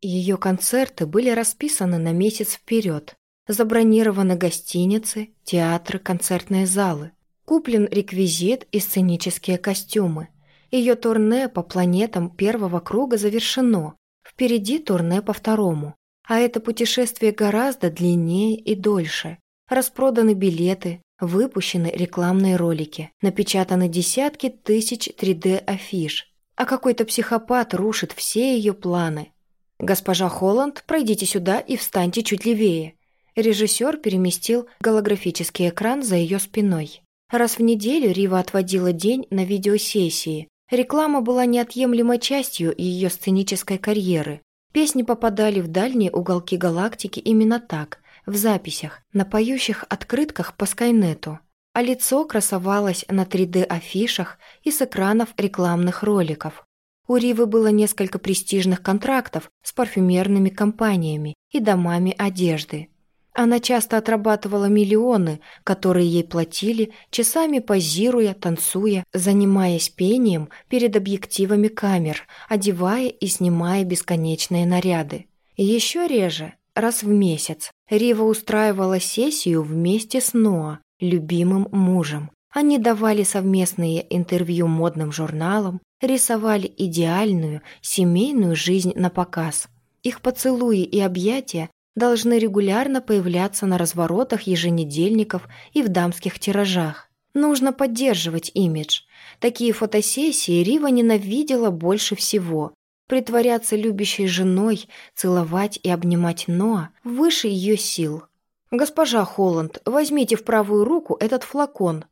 Ее концерты были расписаны на месяц вперед. Забронированы гостиницы, театры, концертные залы. Куплен реквизит и сценические костюмы. Ее турне по планетам первого круга завершено. Впереди турне по второму. А это путешествие гораздо длиннее и дольше. Распроданы билеты, выпущены рекламные ролики, напечатаны десятки тысяч 3D-афиш. А какой-то психопат рушит все ее планы. «Госпожа Холланд, пройдите сюда и встаньте чуть левее». Режиссер переместил голографический экран за ее спиной. Раз в неделю Рива отводила день на видеосессии. Реклама была неотъемлемой частью ее сценической карьеры. Песни попадали в дальние уголки галактики именно так, в записях, на поющих открытках по Скайнету, а лицо красовалось на 3D-афишах и с экранов рекламных роликов. У Ривы было несколько престижных контрактов с парфюмерными компаниями и домами одежды. Она часто отрабатывала миллионы, которые ей платили, часами позируя, танцуя, занимаясь пением перед объективами камер, одевая и снимая бесконечные наряды. И еще реже, раз в месяц, Рива устраивала сессию вместе с Ноа, любимым мужем. Они давали совместные интервью модным журналам, рисовали идеальную семейную жизнь на показ. Их поцелуи и объятия должны регулярно появляться на разворотах еженедельников и в дамских тиражах. Нужно поддерживать имидж. Такие фотосессии Рива ненавидела больше всего. Притворяться любящей женой, целовать и обнимать Ноа выше ее сил. «Госпожа Холланд, возьмите в правую руку этот флакон».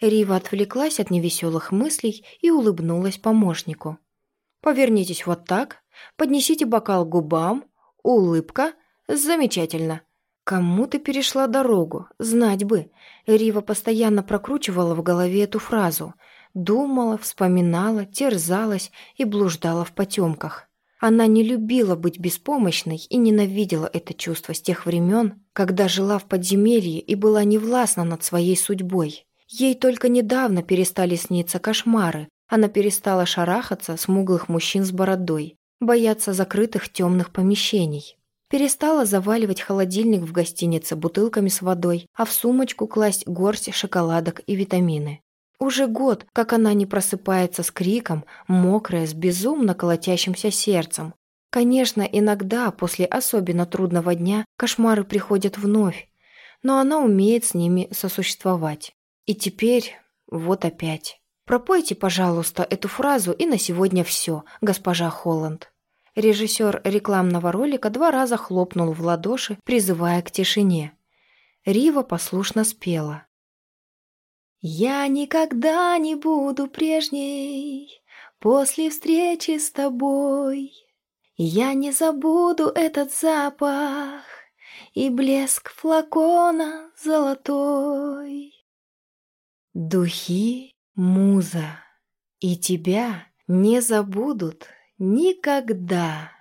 Рива отвлеклась от невеселых мыслей и улыбнулась помощнику. «Повернитесь вот так, поднесите бокал к губам, улыбка, «Замечательно. Кому ты перешла дорогу? Знать бы». Рива постоянно прокручивала в голове эту фразу. Думала, вспоминала, терзалась и блуждала в потемках. Она не любила быть беспомощной и ненавидела это чувство с тех времен, когда жила в подземелье и была невластна над своей судьбой. Ей только недавно перестали сниться кошмары, она перестала шарахаться смуглых мужчин с бородой, бояться закрытых темных помещений. Перестала заваливать холодильник в гостинице бутылками с водой, а в сумочку класть горсть шоколадок и витамины. Уже год, как она не просыпается с криком, мокрая, с безумно колотящимся сердцем. Конечно, иногда, после особенно трудного дня, кошмары приходят вновь, но она умеет с ними сосуществовать. И теперь вот опять. Пропойте, пожалуйста, эту фразу и на сегодня все, госпожа Холланд. Режиссер рекламного ролика два раза хлопнул в ладоши, призывая к тишине. Рива послушно спела. «Я никогда не буду прежней после встречи с тобой. Я не забуду этот запах и блеск флакона золотой. Духи, муза, и тебя не забудут Никогда.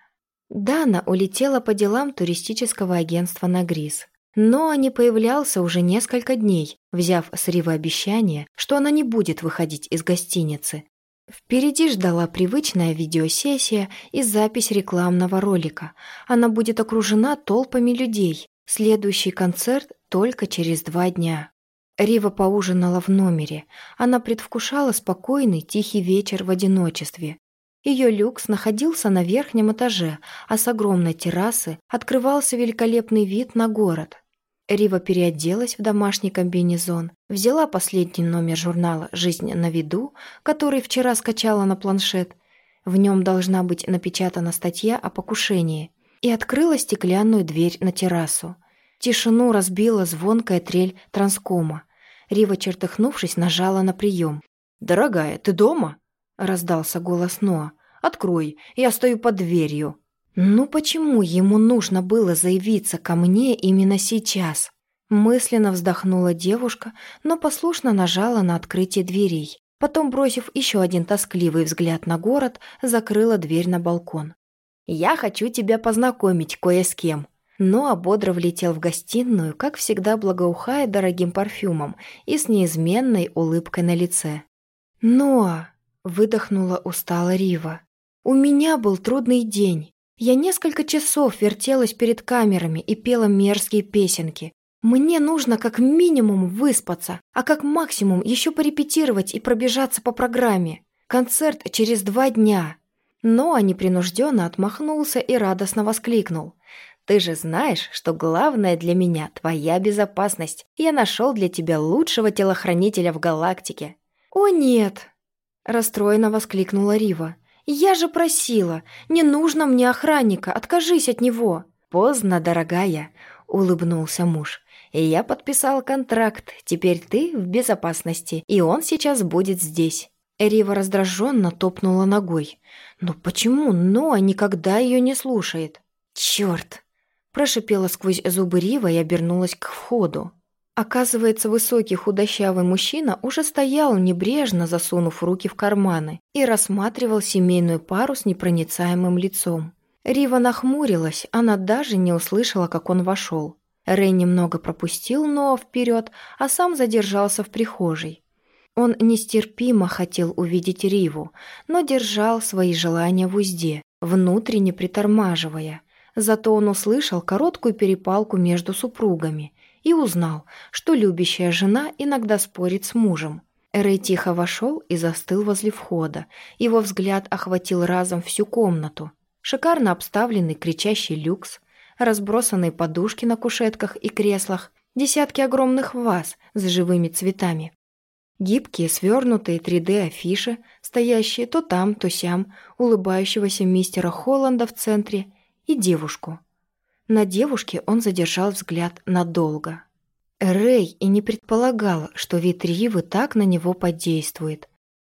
Дана улетела по делам туристического агентства на Грис. Но не появлялся уже несколько дней, взяв с Ривы обещание, что она не будет выходить из гостиницы. Впереди ждала привычная видеосессия и запись рекламного ролика. Она будет окружена толпами людей. Следующий концерт только через два дня. Рива поужинала в номере. Она предвкушала спокойный, тихий вечер в одиночестве. Ее люкс находился на верхнем этаже, а с огромной террасы открывался великолепный вид на город. Рива переоделась в домашний комбинезон, взяла последний номер журнала «Жизнь на виду», который вчера скачала на планшет. В нем должна быть напечатана статья о покушении. И открыла стеклянную дверь на террасу. Тишину разбила звонкая трель транскома. Рива, чертыхнувшись, нажала на прием. «Дорогая, ты дома?» раздался голос Ноа. «Открой, я стою под дверью». «Ну почему ему нужно было заявиться ко мне именно сейчас?» Мысленно вздохнула девушка, но послушно нажала на открытие дверей. Потом, бросив еще один тоскливый взгляд на город, закрыла дверь на балкон. «Я хочу тебя познакомить кое с кем». Ноа бодро влетел в гостиную, как всегда благоухая дорогим парфюмом и с неизменной улыбкой на лице. «Ноа!» Выдохнула устало Рива. «У меня был трудный день. Я несколько часов вертелась перед камерами и пела мерзкие песенки. Мне нужно как минимум выспаться, а как максимум еще порепетировать и пробежаться по программе. Концерт через два дня. Но непринужденно отмахнулся и радостно воскликнул. «Ты же знаешь, что главное для меня – твоя безопасность. Я нашел для тебя лучшего телохранителя в галактике». «О нет!» – расстроенно воскликнула Рива. «Я же просила! Не нужно мне охранника, откажись от него!» «Поздно, дорогая!» – улыбнулся муж. «И я подписал контракт. Теперь ты в безопасности, и он сейчас будет здесь». Рива раздраженно топнула ногой. «Но почему Ноа никогда ее не слушает?» «Черт!» Прошипела сквозь зубы Рива и обернулась к входу. Оказывается, высокий худощавый мужчина уже стоял, небрежно засунув руки в карманы, и рассматривал семейную пару с непроницаемым лицом. Рива нахмурилась, она даже не услышала, как он вошел. Рэй немного пропустил Ноа вперед, а сам задержался в прихожей. Он нестерпимо хотел увидеть Риву, но держал свои желания в узде, внутренне притормаживая. Зато он услышал короткую перепалку между супругами и узнал, что любящая жена иногда спорит с мужем. Рэй тихо вошел и застыл возле входа. Его взгляд охватил разом всю комнату. Шикарно обставленный кричащий люкс, разбросанные подушки на кушетках и креслах, десятки огромных ваз с живыми цветами. Гибкие, свернутые 3D-афиши, стоящие то там, то сям, улыбающегося мистера Холланда в центре и девушку. На девушке он задержал взгляд надолго. Рэй и не предполагал, что вид так на него подействует.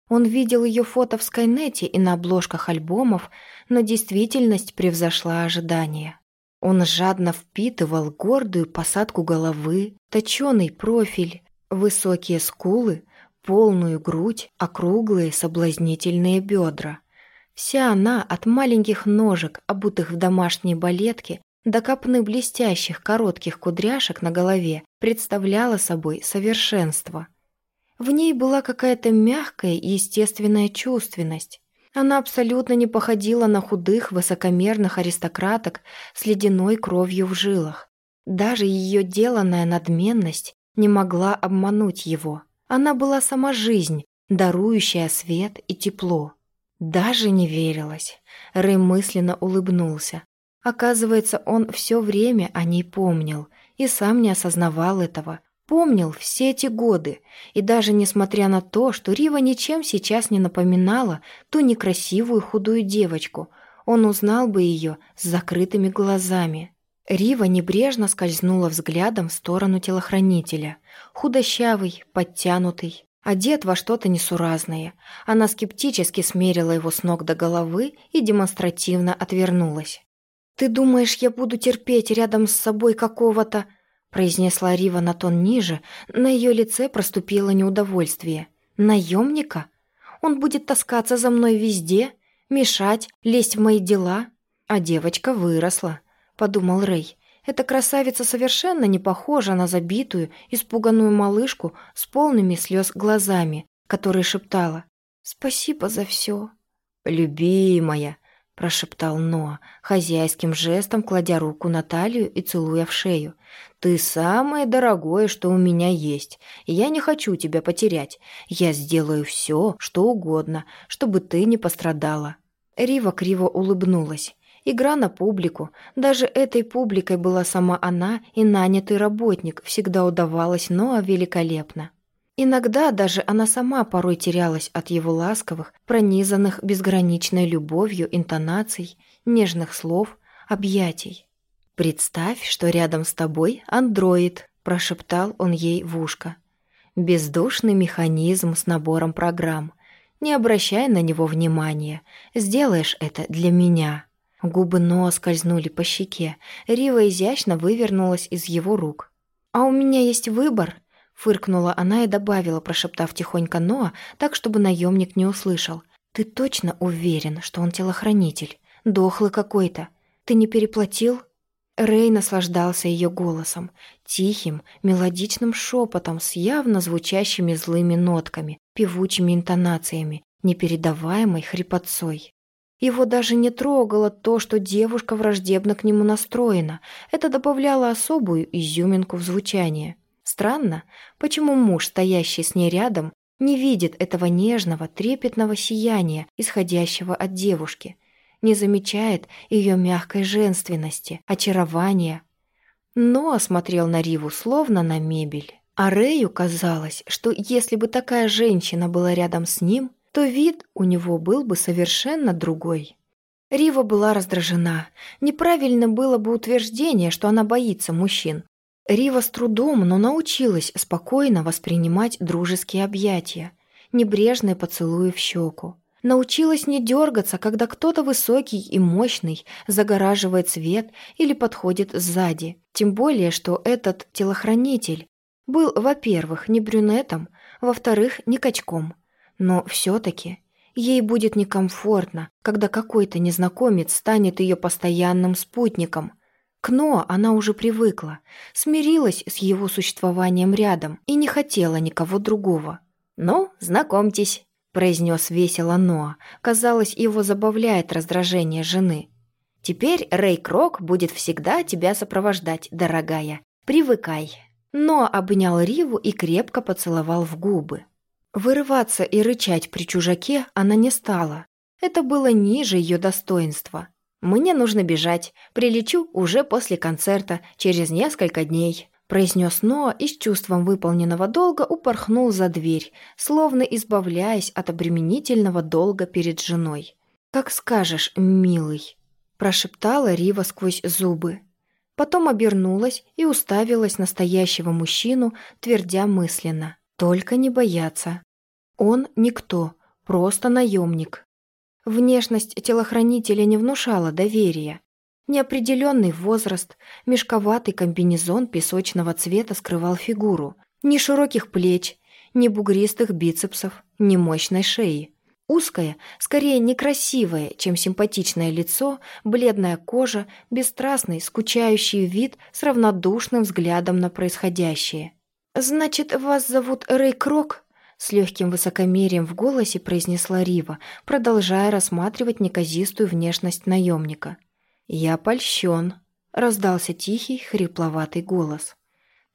Он видел ее фото в Скайнете и на обложках альбомов, но действительность превзошла ожидания. Он жадно впитывал гордую посадку головы, точеный профиль, высокие скулы, полную грудь, округлые соблазнительные бедра. Вся она, от маленьких ножек, обутых в домашние балетки, до копны блестящих коротких кудряшек на голове, представляла собой совершенство. В ней была какая-то мягкая и естественная чувственность. Она абсолютно не походила на худых, высокомерных аристократок с ледяной кровью в жилах. Даже ее деланная надменность не могла обмануть его. Она была сама жизнь, дарующая свет и тепло. Даже не верилось. Рэй мысленно улыбнулся. Оказывается, он все время о ней помнил и сам не осознавал этого. Помнил все эти годы, и даже несмотря на то, что Рива ничем сейчас не напоминала ту некрасивую худую девочку, он узнал бы ее с закрытыми глазами. Рива небрежно скользнула взглядом в сторону телохранителя. Худощавый, подтянутый, одет во что-то несуразное. Она скептически смерила его с ног до головы и демонстративно отвернулась. «Ты думаешь, я буду терпеть рядом с собой какого-то...» произнесла Рива на тон ниже, на ее лице проступило неудовольствие. «Наемника? Он будет таскаться за мной везде, мешать, лезть в мои дела?» А девочка выросла. — подумал Рэй. Эта красавица совершенно не похожа на забитую, испуганную малышку с полными слез глазами, которая шептала «Спасибо за все». «Любимая», — прошептал Ноа, хозяйским жестом кладя руку на талию и целуя в шею. «Ты самое дорогое, что у меня есть, и я не хочу тебя потерять. Я сделаю все, что угодно, чтобы ты не пострадала». Рива криво улыбнулась. Игра на публику. Даже этой публикой была сама она и нанятый работник. Всегда удавалось, но великолепно. Иногда даже она сама порой терялась от его ласковых, пронизанных безграничной любовью интонаций, нежных слов, объятий. «Представь, что рядом с тобой андроид», – прошептал он ей в ушко. «Бездушный механизм с набором программ. Не обращай на него внимания. Сделаешь это для меня». Губы Ноа скользнули по щеке. Рива изящно вывернулась из его рук. «А у меня есть выбор», — фыркнула она и добавила, прошептав тихонько Ноа, так, чтобы наемник не услышал. «Ты точно уверен, что он телохранитель? Дохлый какой-то. Ты не переплатил?» Рэй наслаждался ее голосом, тихим, мелодичным шепотом с явно звучащими злыми нотками, певучими интонациями, непередаваемой хрипотцой. Его даже не трогало то, что девушка враждебно к нему настроена. Это добавляло особую изюминку в звучание. Странно, почему муж, стоящий с ней рядом, не видит этого нежного, трепетного сияния, исходящего от девушки, не замечает ее мягкой женственности, очарования, но осмотрел на Риву словно на мебель. А Рэю казалось, что если бы такая женщина была рядом с ним, то вид у него был бы совершенно другой. Рива была раздражена. Неправильно было бы утверждение, что она боится мужчин. Рива с трудом, но научилась спокойно воспринимать дружеские объятия, небрежные поцелуи в щеку. Научилась не дергаться, когда кто-то высокий и мощный загораживает свет или подходит сзади. Тем более, что этот телохранитель был, во-первых, не брюнетом, во-вторых, не качком. Но все-таки ей будет некомфортно, когда какой-то незнакомец станет ее постоянным спутником. К Ноа она уже привыкла, смирилась с его существованием рядом и не хотела никого другого. «Ну, знакомьтесь», произнес весело Ноа. Казалось, его забавляет раздражение жены. «Теперь Рэй Крок будет всегда тебя сопровождать, дорогая. Привыкай». Ноа обнял Риву и крепко поцеловал в губы. Вырываться и рычать при чужаке она не стала. Это было ниже ее достоинства. «Мне нужно бежать. Прилечу уже после концерта, через несколько дней произнес Ноа и с чувством выполненного долга упорхнул за дверь, словно избавляясь от обременительного долга перед женой. «Как скажешь, милый», – прошептала Рива сквозь зубы. Потом обернулась и уставилась на стоящего мужчину, твердя мысленно. «Только не бояться. Он никто, просто наемник». Внешность телохранителя не внушала доверия. Неопределенный возраст, мешковатый комбинезон песочного цвета скрывал фигуру. Ни широких плеч, ни бугристых бицепсов, ни мощной шеи. Узкое, скорее некрасивое, чем симпатичное лицо, бледная кожа, бесстрастный, скучающий вид с равнодушным взглядом на происходящее. «Значит, вас зовут Рэй Крок?» С легким высокомерием в голосе произнесла Рива, продолжая рассматривать неказистую внешность наемника. «Я польщен», — раздался тихий, хрипловатый голос.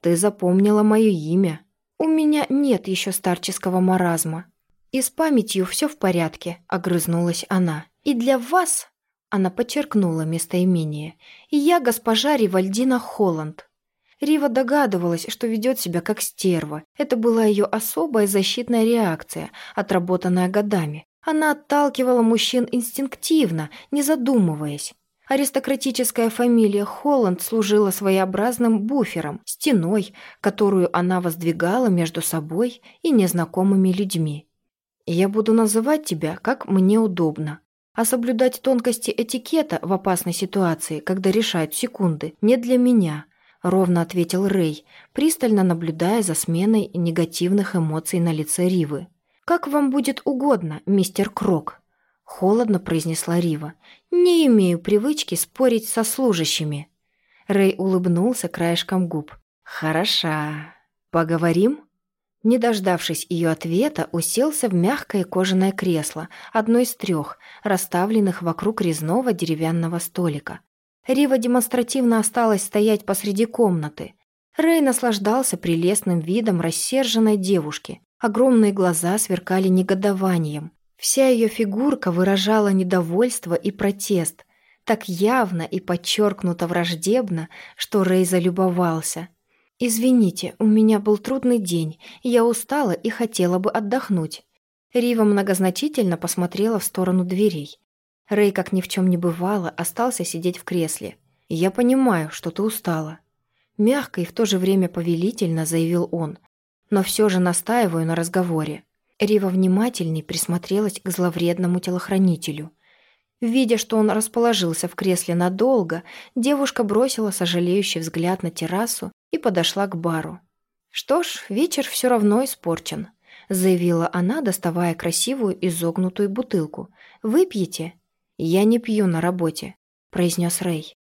«Ты запомнила мое имя. У меня нет еще старческого маразма. И с памятью все в порядке», — огрызнулась она. «И для вас...» — она подчеркнула местоимение. «И я госпожа Ривальдина Холланд». Рива догадывалась, что ведет себя как стерва. Это была ее особая защитная реакция, отработанная годами. Она отталкивала мужчин инстинктивно, не задумываясь. Аристократическая фамилия Холланд служила своеобразным буфером, стеной, которую она воздвигала между собой и незнакомыми людьми. «Я буду называть тебя, как мне удобно», а соблюдать тонкости этикета в опасной ситуации, когда решают секунды, не для меня», — ровно ответил Рэй, пристально наблюдая за сменой негативных эмоций на лице Ривы. «Как вам будет угодно, мистер Крок», Холодно произнесла Рива. «Не имею привычки спорить со служащими». Рэй улыбнулся краешком губ. «Хороша. Поговорим?» Не дождавшись ее ответа, уселся в мягкое кожаное кресло, одно из трех, расставленных вокруг резного деревянного столика. Рива демонстративно осталась стоять посреди комнаты. Рэй наслаждался прелестным видом рассерженной девушки. Огромные глаза сверкали негодованием. Вся ее фигурка выражала недовольство и протест, так явно и подчеркнуто враждебно, что Рэй залюбовался. «Извините, у меня был трудный день, я устала и хотела бы отдохнуть». Рива многозначительно посмотрела в сторону дверей. Рэй, как ни в чем не бывало, остался сидеть в кресле. «Я понимаю, что ты устала». Мягко и в то же время повелительно заявил он, но все же настаиваю на разговоре. Рива внимательней присмотрелась к зловредному телохранителю. Видя, что он расположился в кресле надолго, девушка бросила сожалеющий взгляд на террасу и подошла к бару. «Что ж, вечер все равно испорчен», — заявила она, доставая красивую изогнутую бутылку. «Выпьете?» «Я не пью на работе», — произнес Рэй.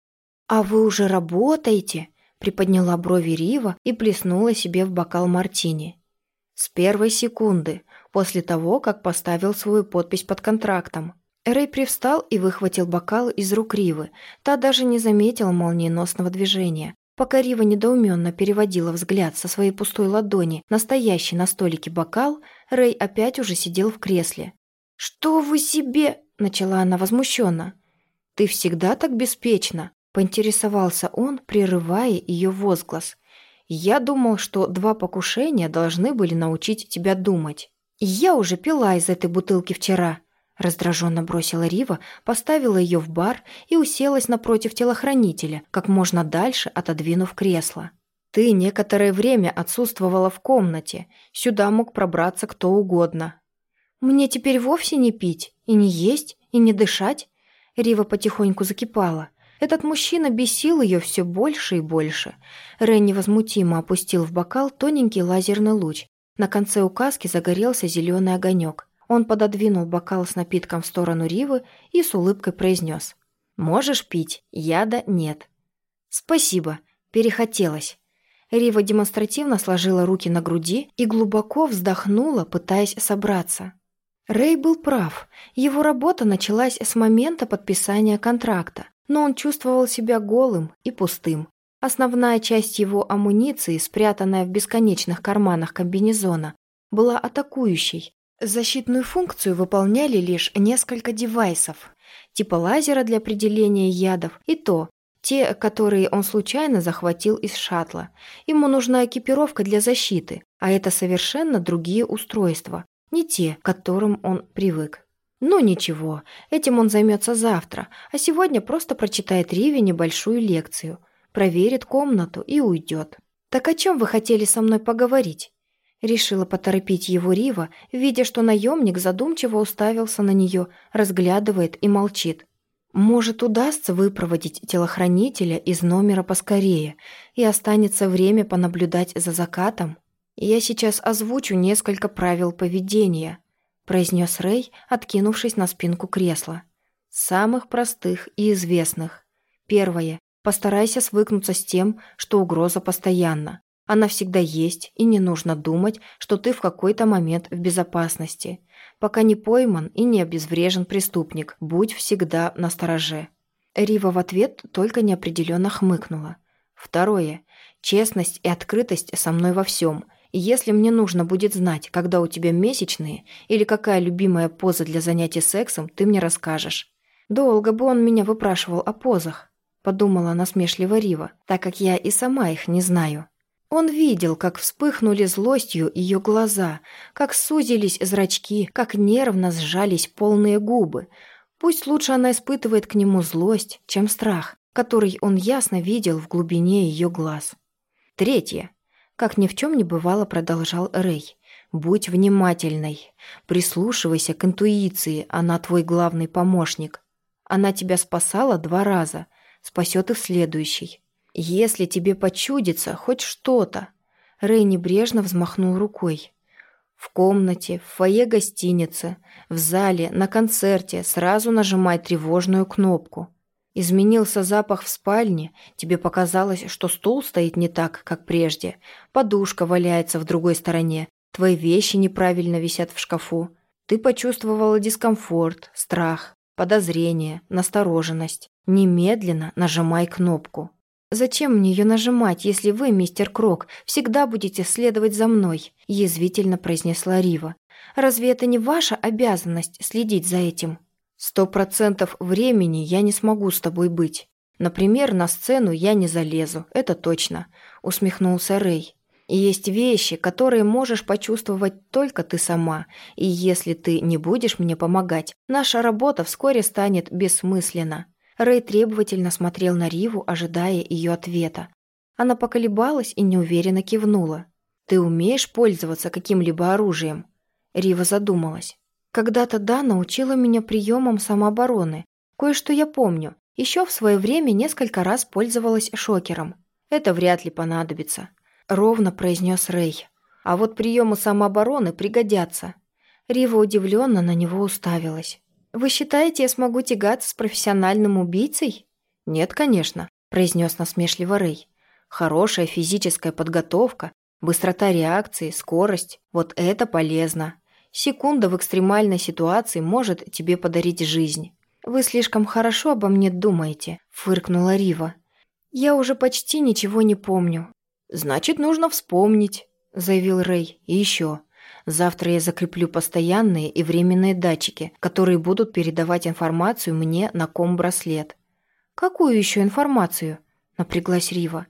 «А вы уже работаете?» — приподняла брови Рива и плеснула себе в бокал мартини. «С первой секунды», после того, как поставил свою подпись под контрактом. Рэй привстал и выхватил бокал из рук Ривы. Та даже не заметила молниеносного движения. Пока Рива недоуменно переводила взгляд со своей пустой ладони на стоящий на столике бокал, Рэй опять уже сидел в кресле. «Что вы себе?» – начала она возмущенно. «Ты всегда так беспечна?» – поинтересовался он, прерывая ее возглас. «Я думал, что два покушения должны были научить тебя думать. Я уже пила из этой бутылки вчера», Раздраженно бросила Рива, поставила ее в бар и уселась напротив телохранителя, как можно дальше отодвинув кресло. «Ты некоторое время отсутствовала в комнате. Сюда мог пробраться кто угодно». «Мне теперь вовсе не пить, и не есть, и не дышать?» Рива потихоньку закипала. Этот мужчина бесил ее все больше и больше. Рен невозмутимо опустил в бокал тоненький лазерный луч. На конце указки загорелся зеленый огонек. Он пододвинул бокал с напитком в сторону Ривы и с улыбкой произнес. «Можешь пить, яда нет». «Спасибо, перехотелось». Рива демонстративно сложила руки на груди и глубоко вздохнула, пытаясь собраться. Рэй был прав. Его работа началась с момента подписания контракта, но он чувствовал себя голым и пустым. Основная часть его амуниции, спрятанная в бесконечных карманах комбинезона, была атакующей, Защитную функцию выполняли лишь несколько девайсов, типа лазера для определения ядов, и то, те, которые он случайно захватил из шаттла. Ему нужна экипировка для защиты, а это совершенно другие устройства, не те, к которым он привык. Ну ничего, этим он займется завтра, а сегодня просто прочитает Риве небольшую лекцию, проверит комнату и уйдет. «Так о чем вы хотели со мной поговорить?» Решила поторопить его Рива, видя, что наемник задумчиво уставился на нее, разглядывает и молчит. Может, удастся выпроводить телохранителя из номера поскорее, и останется время понаблюдать за закатом? Я сейчас озвучу несколько правил поведения, произнес Рэй, откинувшись на спинку кресла. Самых простых и известных. Первое. Постарайся свыкнуться с тем, что угроза постоянна. Она всегда есть, и не нужно думать, что ты в какой-то момент в безопасности. Пока не пойман и не обезврежен преступник, будь всегда на стороже». Рива в ответ только неопределенно хмыкнула. «Второе. Честность и открытость со мной во всем. И если мне нужно будет знать, когда у тебя месячные или какая любимая поза для занятий сексом, ты мне расскажешь». «Долго бы он меня выпрашивал о позах», — подумала насмешливо Рива, так как я и сама их не знаю. Он видел, как вспыхнули злостью ее глаза, как сузились зрачки, как нервно сжались полные губы. Пусть лучше она испытывает к нему злость, чем страх, который он ясно видел в глубине ее глаз. Третье. Как ни в чем не бывало, продолжал Рэй. «Будь внимательной. Прислушивайся к интуиции, она твой главный помощник. Она тебя спасала два раза, спасет и в следующий. «Если тебе почудится хоть что-то...» Рэй небрежно взмахнул рукой. В комнате, в фойе гостиницы, в зале, на концерте сразу нажимай тревожную кнопку. Изменился запах в спальне, тебе показалось, что стул стоит не так, как прежде, подушка валяется в другой стороне, твои вещи неправильно висят в шкафу. Ты почувствовала дискомфорт, страх, подозрение, настороженность. Немедленно нажимай кнопку. «Зачем мне ее нажимать, если вы, мистер Крок, всегда будете следовать за мной?» – язвительно произнесла Рива. «Разве это не ваша обязанность следить за этим?» «Сто процентов времени я не смогу с тобой быть. Например, на сцену я не залезу, это точно», – усмехнулся Рэй. «Есть вещи, которые можешь почувствовать только ты сама, и если ты не будешь мне помогать, наша работа вскоре станет бессмысленна». Рэй требовательно смотрел на Риву, ожидая ее ответа. Она поколебалась и неуверенно кивнула. «Ты умеешь пользоваться каким-либо оружием?» Рива задумалась. «Когда-то Дана учила меня приемам самообороны. Кое-что я помню. Еще в свое время несколько раз пользовалась шокером. Это вряд ли понадобится», — ровно произнес Рэй. «А вот приемы самообороны пригодятся». Рива удивленно на него уставилась. «Вы считаете, я смогу тягаться с профессиональным убийцей?» «Нет, конечно», – произнес насмешливо Рэй. «Хорошая физическая подготовка, быстрота реакции, скорость – вот это полезно. Секунда в экстремальной ситуации может тебе подарить жизнь. «Вы слишком хорошо обо мне думаете», — фыркнула Рива. «Я уже почти ничего не помню». «Значит, нужно вспомнить», — заявил Рэй. «И еще. Завтра я закреплю постоянные и временные датчики, которые будут передавать информацию мне на ком-браслет». «Какую еще информацию?» — напряглась Рива.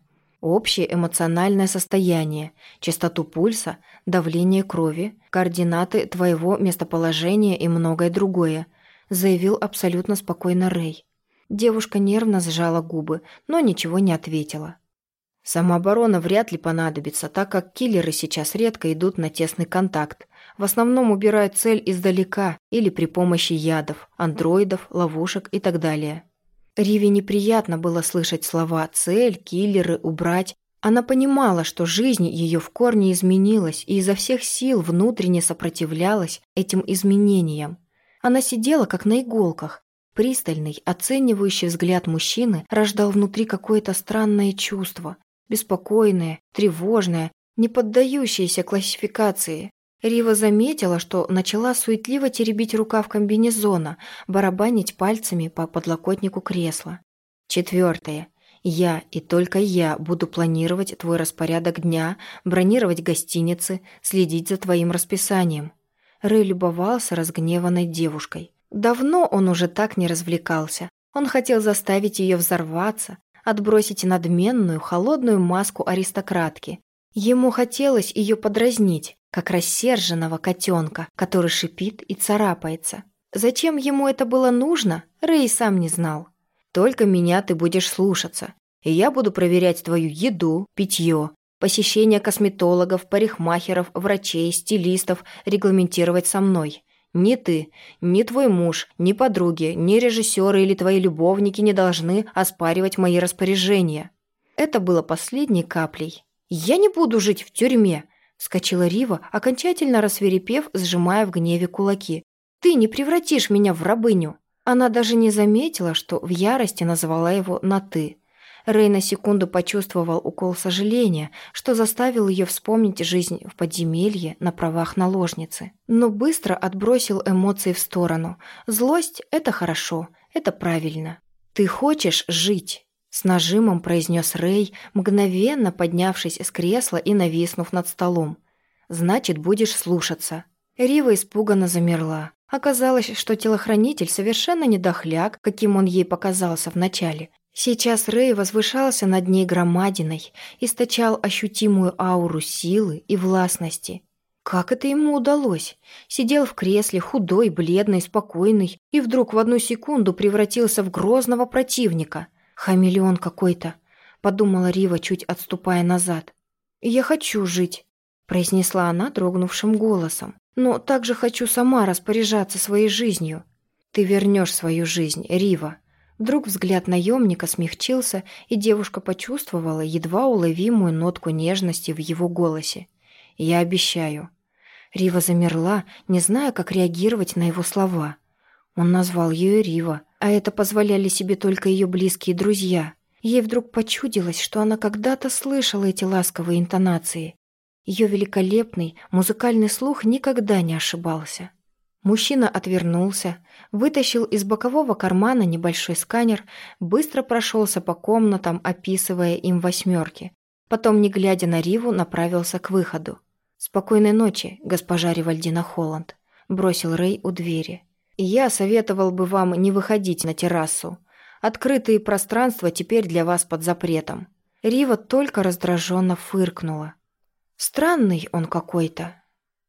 «Общее эмоциональное состояние, частоту пульса, давление крови, координаты твоего местоположения и многое другое», — заявил абсолютно спокойно Рэй. Девушка нервно сжала губы, но ничего не ответила. Самооборона вряд ли понадобится, так как киллеры сейчас редко идут на тесный контакт. В основном убирают цель издалека или при помощи ядов, андроидов, ловушек и так далее. Риве неприятно было слышать слова «цель», «киллеры», «убрать». Она понимала, что жизнь ее в корне изменилась и изо всех сил внутренне сопротивлялась этим изменениям. Она сидела как на иголках. Пристальный, оценивающий взгляд мужчины рождал внутри какое-то странное чувство, беспокойное, тревожное, не поддающееся классификации. Рива заметила, что начала суетливо теребить рукав комбинезона, барабанить пальцами по подлокотнику кресла. Четвертое. Я и только я буду планировать твой распорядок дня, бронировать гостиницы, следить за твоим расписанием. Рэй любовался разгневанной девушкой. Давно он уже так не развлекался. Он хотел заставить ее взорваться, отбросить надменную, холодную маску аристократки. Ему хотелось ее подразнить, как рассерженного котенка, который шипит и царапается. Зачем ему это было нужно, Рэй сам не знал. «Только меня ты будешь слушаться, и я буду проверять твою еду, питье, посещение косметологов, парикмахеров, врачей, стилистов регламентировать со мной. Ни ты, ни твой муж, ни подруги, ни режиссеры или твои любовники не должны оспаривать мои распоряжения. Это было последней каплей. «Я не буду жить в тюрьме!» – вскочила Рива, окончательно рассверепев, сжимая в гневе кулаки. «Ты не превратишь меня в рабыню!» Она даже не заметила, что в ярости назвала его на «ты». Рэй на секунду почувствовал укол сожаления, что заставил ее вспомнить жизнь в подземелье на правах наложницы. Но быстро отбросил эмоции в сторону. Злость – это хорошо, это правильно. «Ты хочешь жить?» С нажимом произнес Рэй, мгновенно поднявшись с кресла и нависнув над столом. «Значит, будешь слушаться». Рива испуганно замерла. Оказалось, что телохранитель совершенно не дохляк, каким он ей показался вначале, Сейчас Рэй возвышался над ней громадиной, источал ощутимую ауру силы и властности. Как это ему удалось? Сидел в кресле, худой, бледный, спокойный, и вдруг в одну секунду превратился в грозного противника. Хамелеон какой-то, подумала Рива, чуть отступая назад. «Я хочу жить», — произнесла она дрогнувшим голосом. «Но также хочу сама распоряжаться своей жизнью». «Ты вернешь свою жизнь, Рива», Вдруг взгляд наемника смягчился, и девушка почувствовала едва уловимую нотку нежности в его голосе. «Я обещаю». Рива замерла, не зная, как реагировать на его слова. Он назвал ее Рива, а это позволяли себе только ее близкие друзья. Ей вдруг почудилось, что она когда-то слышала эти ласковые интонации. Ее великолепный музыкальный слух никогда не ошибался. Мужчина отвернулся, вытащил из бокового кармана небольшой сканер, быстро прошелся по комнатам, описывая им восьмерки. Потом, не глядя на Риву, направился к выходу. «Спокойной ночи, госпожа Ривальдина Холланд», – бросил Рэй у двери. «Я советовал бы вам не выходить на террасу. Открытые пространства теперь для вас под запретом». Рива только раздраженно фыркнула. «Странный он какой-то»,